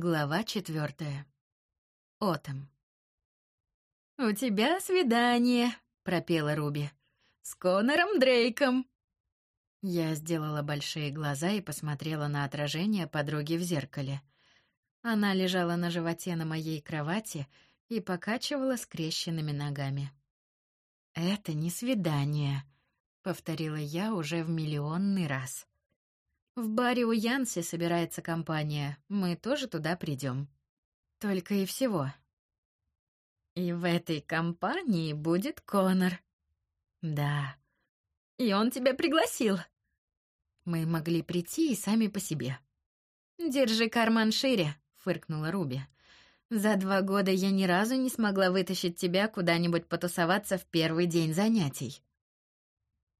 Глава четвертая. Отом. «У тебя свидание», — пропела Руби. «С Конором Дрейком». Я сделала большие глаза и посмотрела на отражение подруги в зеркале. Она лежала на животе на моей кровати и покачивала скрещенными ногами. «Это не свидание», — повторила я уже в миллионный раз. В баре у Янси собирается компания. Мы тоже туда придем. Только и всего. И в этой компании будет Конор. Да. И он тебя пригласил. Мы могли прийти и сами по себе. Держи карман шире, фыркнула Руби. За два года я ни разу не смогла вытащить тебя куда-нибудь потусоваться в первый день занятий.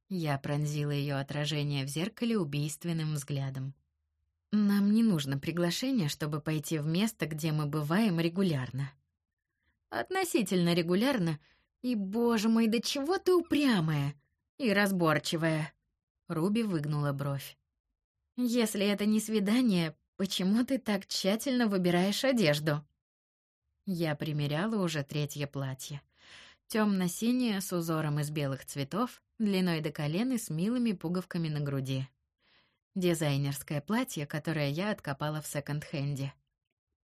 Я пронзила ее отражение в зеркале убийственным взглядом. Нам не нужно приглашение, чтобы пойти в место, где мы бываем регулярно. Относительно регулярно, и, боже мой, до чего ты упрямая и разборчивая. Руби выгнула бровь. Если это не свидание, почему ты так тщательно выбираешь одежду? Я примеряла уже третье платье. Темно-синее с узором из белых цветов, длиной до колен и с милыми пуговками на груди. Дизайнерское платье, которое я откопала в секонд-хенде.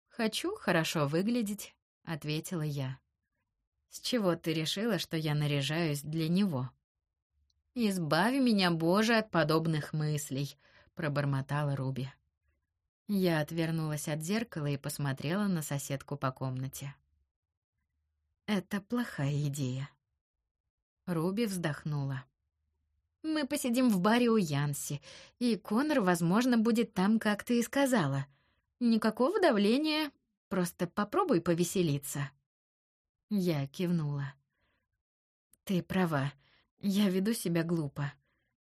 «Хочу хорошо выглядеть», — ответила я. «С чего ты решила, что я наряжаюсь для него?» «Избави меня, Боже, от подобных мыслей», — пробормотала Руби. Я отвернулась от зеркала и посмотрела на соседку по комнате. Это плохая идея. Руби вздохнула. Мы посидим в баре у Янси, и Конор, возможно, будет там, как ты и сказала. Никакого давления, просто попробуй повеселиться. Я кивнула. Ты права. Я веду себя глупо.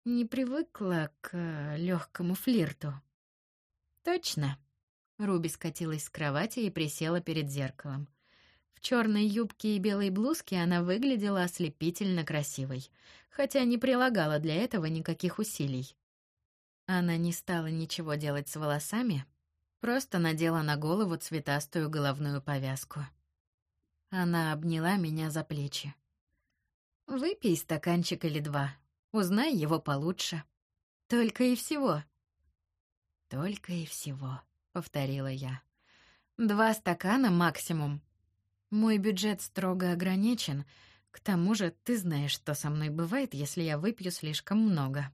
Не привыкла к э, легкому флирту. Точно. Руби скатилась с кровати и присела перед зеркалом. В черной юбке и белой блузке она выглядела ослепительно красивой, хотя не прилагала для этого никаких усилий. Она не стала ничего делать с волосами, просто надела на голову цветастую головную повязку. Она обняла меня за плечи. «Выпей стаканчик или два, узнай его получше. Только и всего». «Только и всего», — повторила я. «Два стакана максимум, мой бюджет строго ограничен. К тому же, ты знаешь, что со мной бывает, если я выпью слишком много.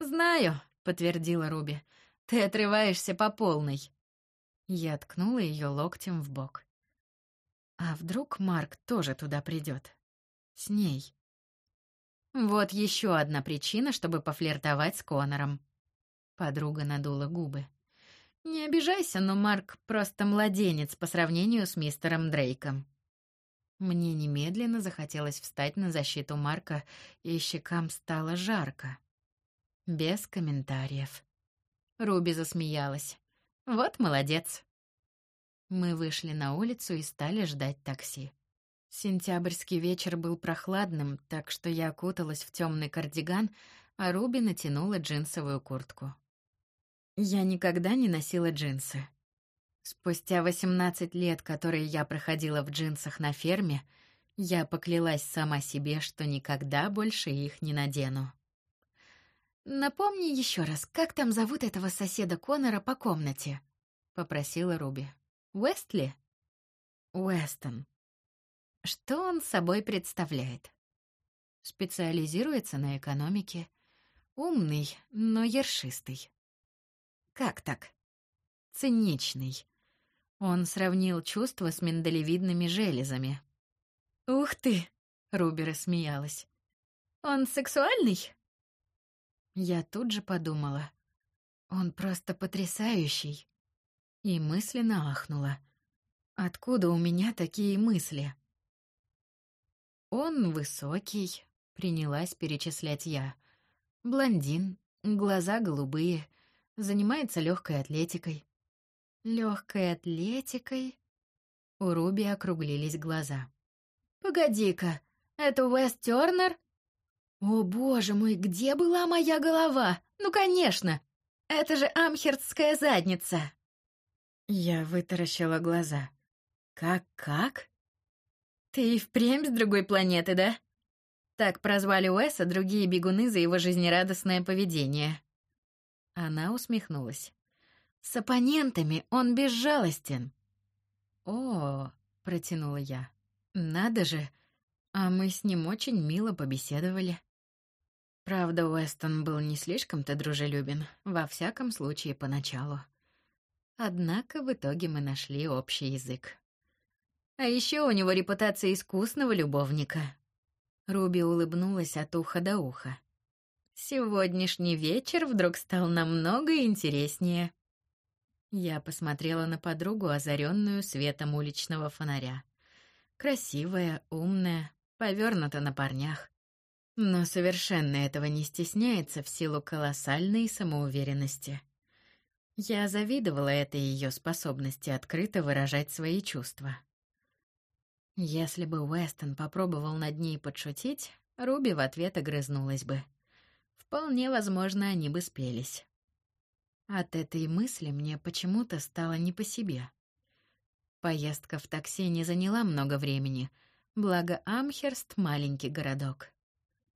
Знаю, подтвердила Руби. Ты отрываешься по полной. Я ткнула ее локтем в бок. А вдруг Марк тоже туда придет? С ней. Вот еще одна причина, чтобы пофлиртовать с Конором. Подруга надула губы. Не обижайся, но Марк просто младенец по сравнению с мистером Дрейком. Мне немедленно захотелось встать на защиту Марка, и щекам стало жарко. Без комментариев. Руби засмеялась. Вот молодец. Мы вышли на улицу и стали ждать такси. Сентябрьский вечер был прохладным, так что я окуталась в темный кардиган, а Руби натянула джинсовую куртку. Я никогда не носила джинсы. Спустя 18 лет, которые я проходила в джинсах на ферме, я поклялась сама себе, что никогда больше их не надену. Напомни еще раз, как там зовут этого соседа Конора по комнате? попросила Руби. Уэстли? Уэстон. Что он собой представляет? Специализируется на экономике, умный, но ершистый. Как так? Циничный. Он сравнил чувства с миндалевидными железами. Ух ты, Руби рассмеялась. Он сексуальный? Я тут же подумала. Он просто потрясающий. И мысленно ахнула. Откуда у меня такие мысли? Он высокий, принялась перечислять я. Блондин, глаза голубые, занимается легкой атлетикой. Легкой атлетикой? У Руби округлились глаза. Погоди-ка, это Уэст Тернер? О, боже мой, где была моя голова? Ну, конечно, это же амхердская задница. Я вытаращила глаза. Как-как? Ты и впрямь с другой планеты, да? Так прозвали Уэса другие бегуны за его жизнерадостное поведение. Она усмехнулась. С оппонентами он безжалостен. О, протянула я. Надо же, а мы с ним очень мило побеседовали. Правда, Уэстон был не слишком-то дружелюбен, во всяком случае поначалу. Однако в итоге мы нашли общий язык. А еще у него репутация искусного любовника. Руби улыбнулась от уха до уха. Сегодняшний вечер вдруг стал намного интереснее. Я посмотрела на подругу, озаренную светом уличного фонаря. Красивая, умная, повернута на парнях но совершенно этого не стесняется в силу колоссальной самоуверенности. Я завидовала этой ее способности открыто выражать свои чувства. Если бы Уэстон попробовал над ней подшутить, Руби в ответ огрызнулась бы. Вполне возможно, они бы спелись. От этой мысли мне почему-то стало не по себе. Поездка в такси не заняла много времени, благо Амхерст — маленький городок.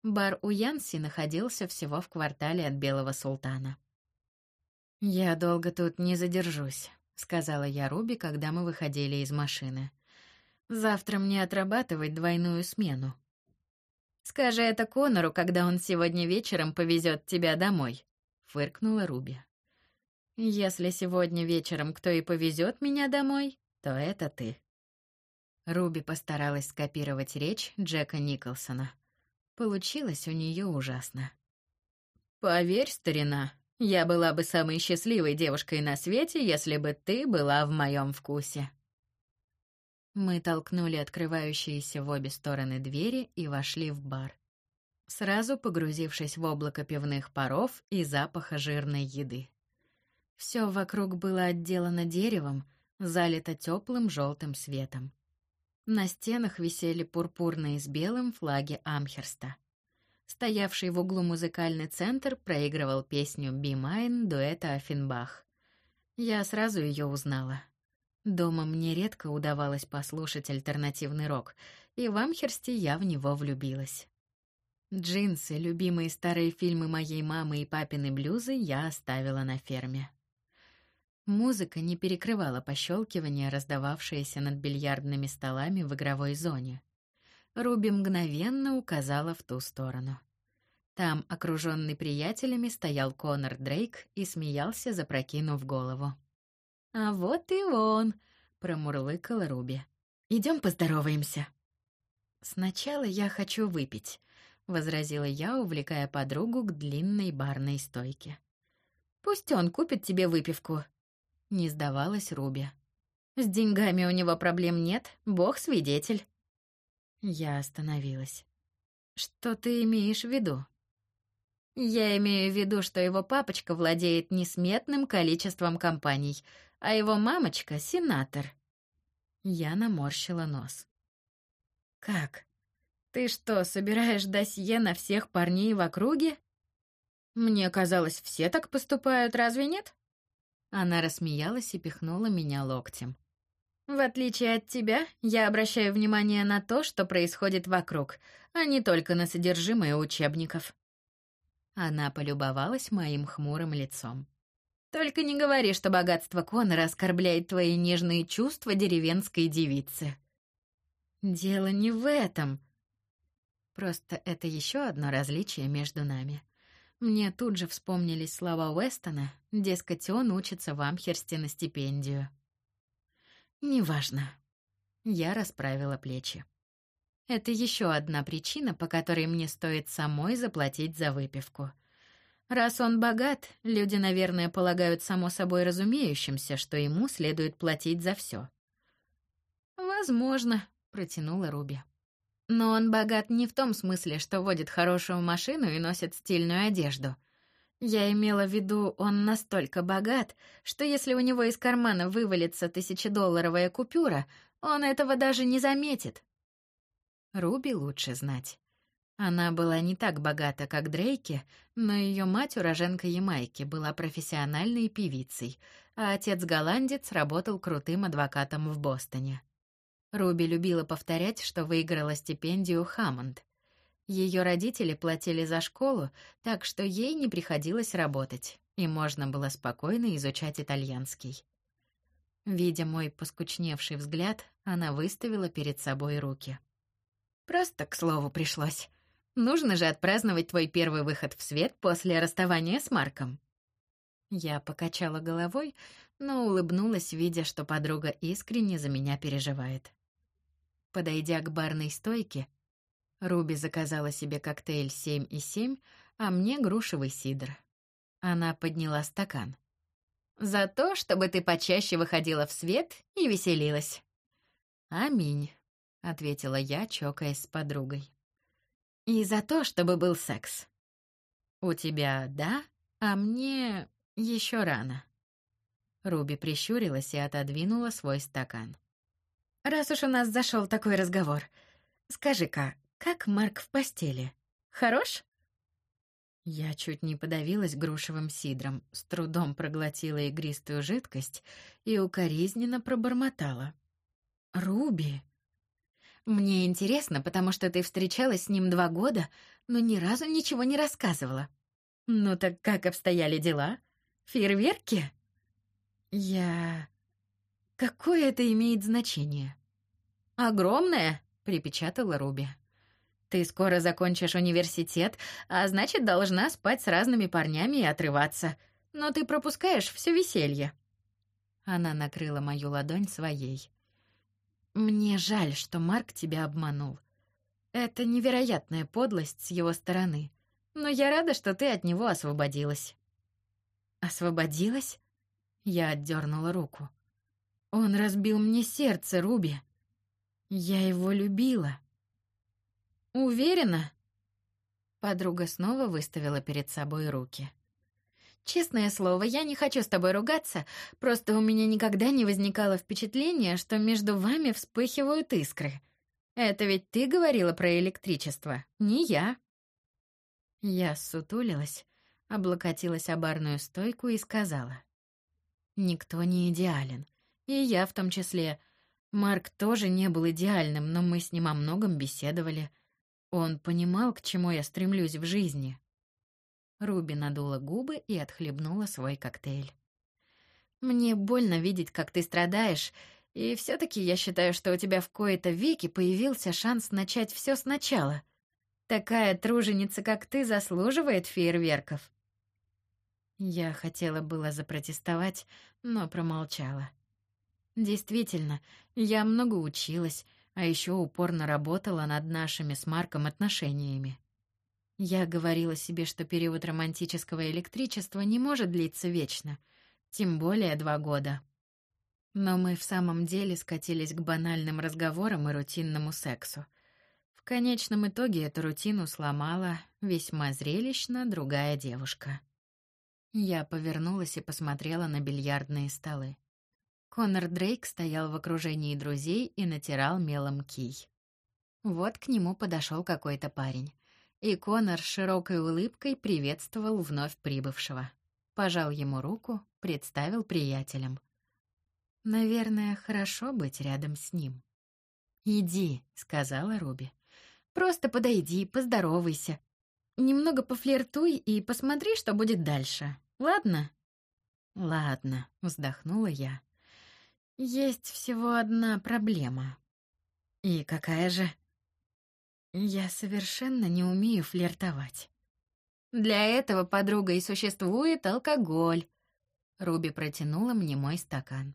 Бар у Янси находился всего в квартале от Белого Султана. «Я долго тут не задержусь», — сказала я Руби, когда мы выходили из машины. «Завтра мне отрабатывать двойную смену». «Скажи это Конору, когда он сегодня вечером повезет тебя домой», — фыркнула Руби. «Если сегодня вечером кто и повезет меня домой, то это ты». Руби постаралась скопировать речь Джека Николсона. Получилось у нее ужасно. Поверь, старина, я была бы самой счастливой девушкой на свете, если бы ты была в моем вкусе. Мы толкнули открывающиеся в обе стороны двери и вошли в бар. Сразу погрузившись в облако пивных паров и запаха жирной еды. Все вокруг было отделано деревом, залито теплым желтым светом. На стенах висели пурпурные с белым флаги Амхерста. Стоявший в углу музыкальный центр проигрывал песню «Би Майн» дуэта Афинбах. Я сразу ее узнала. Дома мне редко удавалось послушать альтернативный рок, и в Амхерсте я в него влюбилась. Джинсы, любимые старые фильмы моей мамы и папины блюзы я оставила на ферме. Музыка не перекрывала пощелкивание, раздававшееся над бильярдными столами в игровой зоне. Руби мгновенно указала в ту сторону. Там, окруженный приятелями, стоял Конор Дрейк и смеялся, запрокинув голову. «А вот и он!» — промурлыкала Руби. «Идем поздороваемся». «Сначала я хочу выпить», — возразила я, увлекая подругу к длинной барной стойке. «Пусть он купит тебе выпивку», не сдавалась Руби. С деньгами у него проблем нет, бог свидетель. Я остановилась. Что ты имеешь в виду? Я имею в виду, что его папочка владеет несметным количеством компаний, а его мамочка — сенатор. Я наморщила нос. Как? Ты что, собираешь досье на всех парней в округе? Мне казалось, все так поступают, разве нет? Она рассмеялась и пихнула меня локтем. В отличие от тебя, я обращаю внимание на то, что происходит вокруг, а не только на содержимое учебников. Она полюбовалась моим хмурым лицом. Только не говори, что богатство Конора оскорбляет твои нежные чувства деревенской девицы. Дело не в этом. Просто это еще одно различие между нами. Мне тут же вспомнились слова Уэстона, дескать, он учится в Амхерсте на стипендию. Неважно. Я расправила плечи. Это еще одна причина, по которой мне стоит самой заплатить за выпивку. Раз он богат, люди, наверное, полагают само собой разумеющимся, что ему следует платить за все. Возможно, протянула Руби. Но он богат не в том смысле, что водит хорошую машину и носит стильную одежду. Я имела в виду, он настолько богат, что если у него из кармана вывалится тысячедолларовая купюра, он этого даже не заметит. Руби лучше знать. Она была не так богата, как Дрейки, но ее мать, уроженка Ямайки, была профессиональной певицей, а отец-голландец работал крутым адвокатом в Бостоне. Руби любила повторять, что выиграла стипендию Хаммонд. Ее родители платили за школу, так что ей не приходилось работать, и можно было спокойно изучать итальянский. Видя мой поскучневший взгляд, она выставила перед собой руки. Просто к слову пришлось. Нужно же отпраздновать твой первый выход в свет после расставания с Марком. Я покачала головой, но улыбнулась, видя, что подруга искренне за меня переживает. Подойдя к барной стойке, Руби заказала себе коктейль семь и семь, а мне грушевый сидр. Она подняла стакан. «За то, чтобы ты почаще выходила в свет и веселилась». «Аминь», — ответила я, чокаясь с подругой. «И за то, чтобы был секс». «У тебя да, а мне еще рано». Руби прищурилась и отодвинула свой стакан. «Раз уж у нас зашел такой разговор, скажи-ка, как Марк в постели? Хорош? Я чуть не подавилась грушевым сидром, с трудом проглотила игристую жидкость и укоризненно пробормотала: "Руби, мне интересно, потому что ты встречалась с ним два года, но ни разу ничего не рассказывала. Ну так как обстояли дела? Фейерверки? Я Какое это имеет значение? Огромное, припечатала Руби. Ты скоро закончишь университет, а значит, должна спать с разными парнями и отрываться. Но ты пропускаешь все веселье. Она накрыла мою ладонь своей. Мне жаль, что Марк тебя обманул. Это невероятная подлость с его стороны. Но я рада, что ты от него освободилась. Освободилась? Я отдернула руку. Он разбил мне сердце, Руби. Я его любила. Уверена? Подруга снова выставила перед собой руки. Честное слово, я не хочу с тобой ругаться, просто у меня никогда не возникало впечатления, что между вами вспыхивают искры. Это ведь ты говорила про электричество, не я. Я сутулилась, облокотилась о барную стойку и сказала: "Никто не идеален, и я в том числе. Марк тоже не был идеальным, но мы с ним о многом беседовали. Он понимал, к чему я стремлюсь в жизни. Руби надула губы и отхлебнула свой коктейль. Мне больно видеть, как ты страдаешь, и все таки я считаю, что у тебя в кои-то веки появился шанс начать все сначала. Такая труженица, как ты, заслуживает фейерверков. Я хотела было запротестовать, но промолчала. Действительно, я много училась, а еще упорно работала над нашими с Марком отношениями. Я говорила себе, что период романтического электричества не может длиться вечно, тем более два года. Но мы в самом деле скатились к банальным разговорам и рутинному сексу. В конечном итоге эту рутину сломала весьма зрелищно другая девушка. Я повернулась и посмотрела на бильярдные столы. Конор Дрейк стоял в окружении друзей и натирал мелом кий. Вот к нему подошел какой-то парень, и Конор широкой улыбкой приветствовал вновь прибывшего. Пожал ему руку, представил приятелям. Наверное, хорошо быть рядом с ним. «Иди», — сказала Руби. «Просто подойди, поздоровайся. Немного пофлиртуй и посмотри, что будет дальше. Ладно?» «Ладно», — вздохнула я. Есть всего одна проблема. И какая же? Я совершенно не умею флиртовать. Для этого, подруга, и существует алкоголь. Руби протянула мне мой стакан.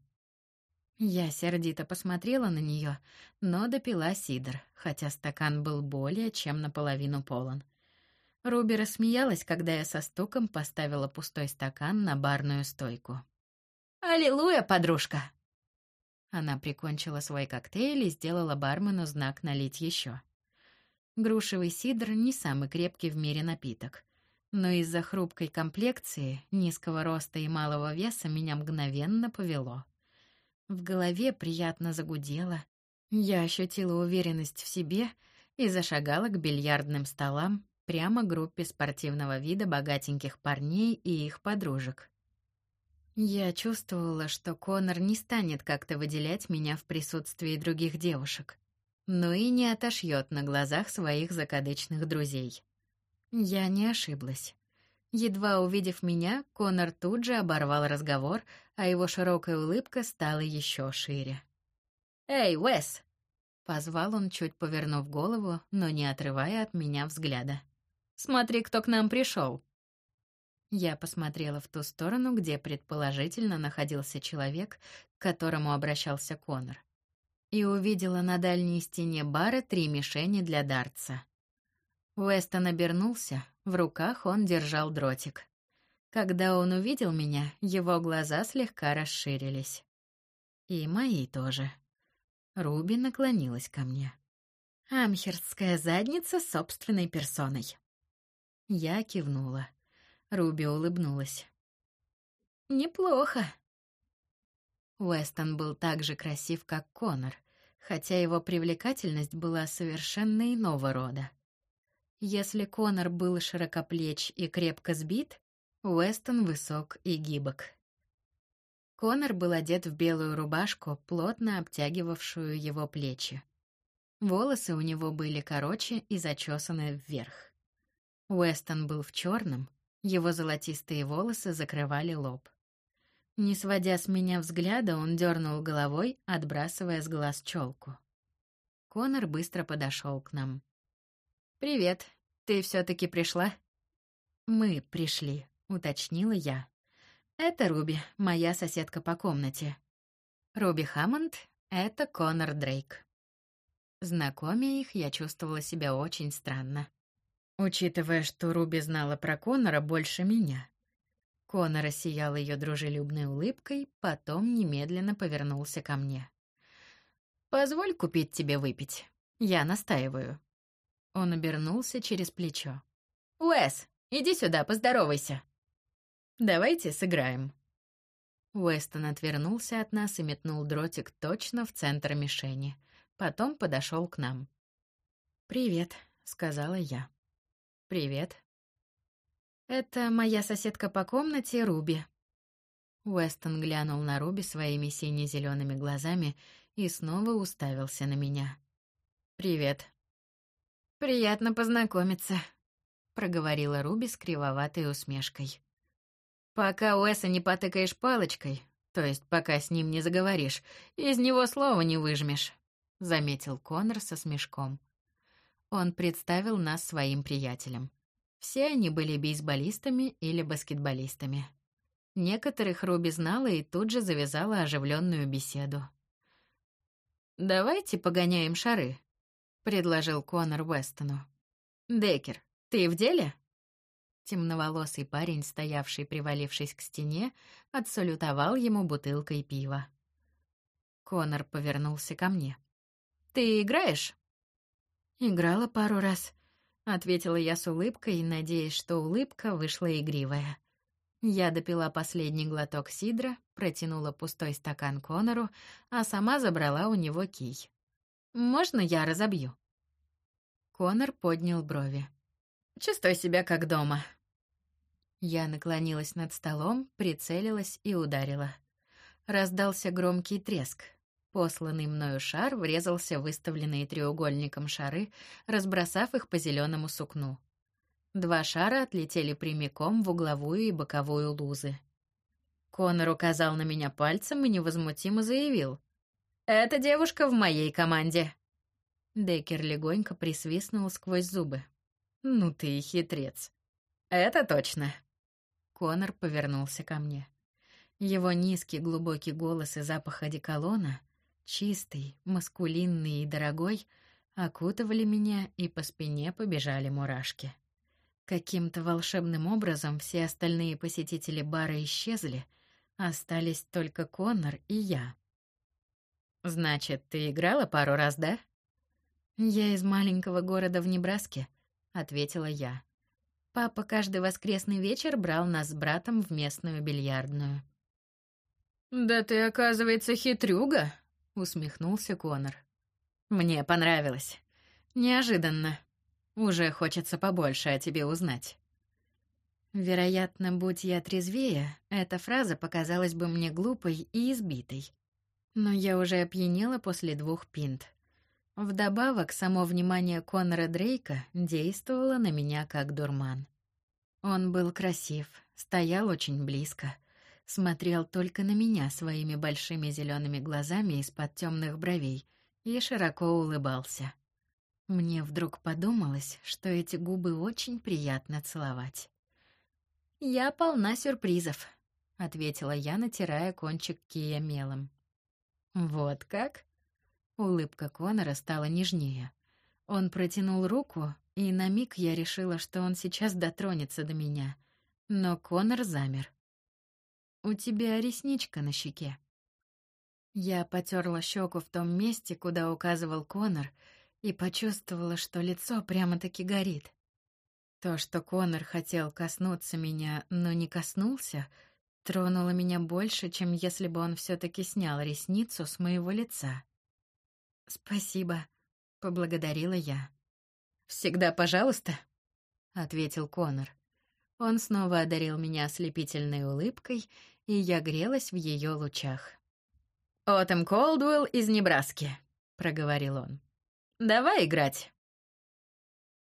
Я сердито посмотрела на нее, но допила сидр, хотя стакан был более чем наполовину полон. Руби рассмеялась, когда я со стуком поставила пустой стакан на барную стойку. «Аллилуйя, подружка!» Она прикончила свой коктейль и сделала бармену знак налить еще. Грушевый сидр не самый крепкий в мире напиток, но из-за хрупкой комплекции, низкого роста и малого веса меня мгновенно повело. В голове приятно загудело. Я ощутила уверенность в себе и зашагала к бильярдным столам, прямо группе спортивного вида богатеньких парней и их подружек. Я чувствовала, что Конор не станет как-то выделять меня в присутствии других девушек, но и не отошьет на глазах своих закадычных друзей. Я не ошиблась. Едва увидев меня, Конор тут же оборвал разговор, а его широкая улыбка стала еще шире. «Эй, Уэс!» — позвал он, чуть повернув голову, но не отрывая от меня взгляда. «Смотри, кто к нам пришел!» Я посмотрела в ту сторону, где предположительно находился человек, к которому обращался Конор, и увидела на дальней стене бара три мишени для дартса. Уэстон обернулся, в руках он держал дротик. Когда он увидел меня, его глаза слегка расширились. И мои тоже. Руби наклонилась ко мне. Амхерстская задница собственной персоной. Я кивнула. Руби улыбнулась. Неплохо. Уэстон был так же красив, как Конор, хотя его привлекательность была совершенно иного рода. Если Конор был широкоплеч и крепко сбит, Уэстон высок и гибок. Конор был одет в белую рубашку, плотно обтягивавшую его плечи. Волосы у него были короче и зачесаны вверх. Уэстон был в черном, его золотистые волосы закрывали лоб. Не сводя с меня взгляда, он дернул головой, отбрасывая с глаз челку. Конор быстро подошел к нам. «Привет. Ты все-таки пришла?» «Мы пришли», — уточнила я. «Это Руби, моя соседка по комнате. Руби Хаммонд — это Конор Дрейк». Знакомя их, я чувствовала себя очень странно учитывая, что Руби знала про Конора больше меня. Конор сиял ее дружелюбной улыбкой, потом немедленно повернулся ко мне. «Позволь купить тебе выпить. Я настаиваю». Он обернулся через плечо. «Уэс, иди сюда, поздоровайся». «Давайте сыграем». Уэстон отвернулся от нас и метнул дротик точно в центр мишени. Потом подошел к нам. «Привет», — сказала я. «Привет». «Это моя соседка по комнате, Руби». Уэстон глянул на Руби своими сине-зелеными глазами и снова уставился на меня. «Привет». «Приятно познакомиться», — проговорила Руби с кривоватой усмешкой. «Пока Уэса не потыкаешь палочкой, то есть пока с ним не заговоришь, из него слова не выжмешь», — заметил Конор со смешком. Он представил нас своим приятелям. Все они были бейсболистами или баскетболистами. Некоторых Руби знала и тут же завязала оживленную беседу. «Давайте погоняем шары», — предложил Конор Уэстону. «Деккер, ты в деле?» Темноволосый парень, стоявший, привалившись к стене, отсалютовал ему бутылкой пива. Конор повернулся ко мне. «Ты играешь?» «Играла пару раз», — ответила я с улыбкой, надеясь, что улыбка вышла игривая. Я допила последний глоток сидра, протянула пустой стакан Конору, а сама забрала у него кий. «Можно я разобью?» Конор поднял брови. «Чувствуй себя как дома». Я наклонилась над столом, прицелилась и ударила. Раздался громкий треск. Посланный мною шар врезался в выставленные треугольником шары, разбросав их по зеленому сукну. Два шара отлетели прямиком в угловую и боковую лузы. Конор указал на меня пальцем и невозмутимо заявил. «Эта девушка в моей команде!» Деккер легонько присвистнул сквозь зубы. «Ну ты и хитрец!» «Это точно!» Конор повернулся ко мне. Его низкий глубокий голос и запах одеколона — чистый, маскулинный и дорогой, окутывали меня, и по спине побежали мурашки. Каким-то волшебным образом все остальные посетители бара исчезли, остались только Коннор и я. «Значит, ты играла пару раз, да?» «Я из маленького города в Небраске», — ответила я. Папа каждый воскресный вечер брал нас с братом в местную бильярдную. «Да ты, оказывается, хитрюга», усмехнулся Конор. Мне понравилось. Неожиданно. Уже хочется побольше о тебе узнать. Вероятно, будь я трезвее, эта фраза показалась бы мне глупой и избитой. Но я уже опьянела после двух пинт. Вдобавок, само внимание Конора Дрейка действовало на меня как дурман. Он был красив, стоял очень близко, смотрел только на меня своими большими зелеными глазами из-под темных бровей и широко улыбался. Мне вдруг подумалось, что эти губы очень приятно целовать. «Я полна сюрпризов», — ответила я, натирая кончик кия мелом. «Вот как?» Улыбка Конора стала нежнее. Он протянул руку, и на миг я решила, что он сейчас дотронется до меня. Но Конор замер. «У тебя ресничка на щеке». Я потерла щеку в том месте, куда указывал Конор, и почувствовала, что лицо прямо-таки горит. То, что Конор хотел коснуться меня, но не коснулся, тронуло меня больше, чем если бы он все таки снял ресницу с моего лица. «Спасибо», — поблагодарила я. «Всегда пожалуйста», — ответил Конор. Он снова одарил меня ослепительной улыбкой, и я грелась в ее лучах. «Отом Колдуэлл из Небраски», — проговорил он. «Давай играть».